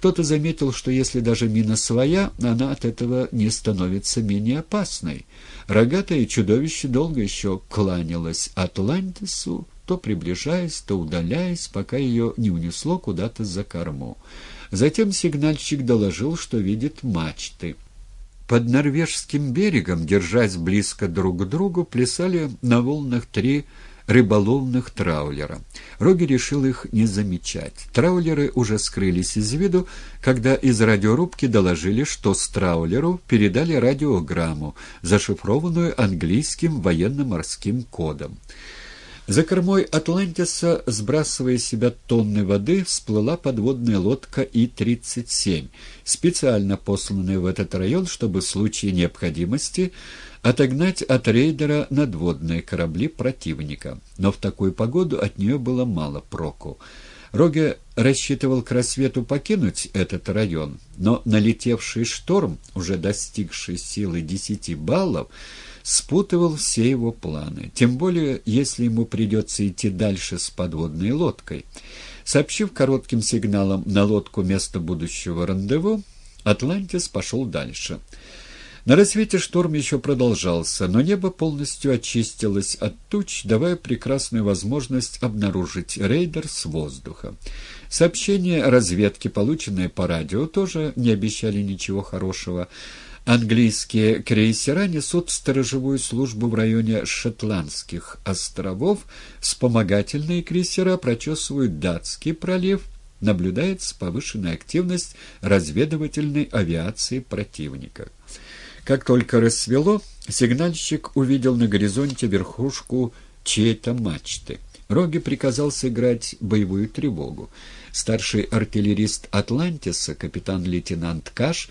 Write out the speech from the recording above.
Кто-то заметил, что если даже мина своя, она от этого не становится менее опасной. Рогатое чудовище долго еще кланялось Атлантису, то приближаясь, то удаляясь, пока ее не унесло куда-то за корму. Затем сигнальщик доложил, что видит мачты. Под норвежским берегом, держась близко друг к другу, плясали на волнах три рыболовных траулера. Роги решил их не замечать. Траулеры уже скрылись из виду, когда из радиорубки доложили, что с траулеру передали радиограмму, зашифрованную английским военно-морским кодом. За кормой «Атлантиса», сбрасывая себя тонны воды, всплыла подводная лодка И-37, специально посланная в этот район, чтобы в случае необходимости отогнать от рейдера надводные корабли противника. Но в такую погоду от нее было мало проку. Роге рассчитывал к рассвету покинуть этот район, но налетевший шторм, уже достигший силы десяти баллов, спутывал все его планы, тем более если ему придется идти дальше с подводной лодкой. Сообщив коротким сигналом на лодку место будущего рандеву, Атлантис пошел дальше. На рассвете шторм еще продолжался, но небо полностью очистилось от туч, давая прекрасную возможность обнаружить рейдер с воздуха. Сообщения разведки, полученные по радио, тоже не обещали ничего хорошего. Английские крейсера несут сторожевую службу в районе Шотландских островов, вспомогательные крейсера прочесывают датский пролив, наблюдается повышенная активность разведывательной авиации противника. Как только рассвело, сигнальщик увидел на горизонте верхушку чьей-то мачты. Роги приказал сыграть боевую тревогу. Старший артиллерист «Атлантиса», капитан-лейтенант Каш,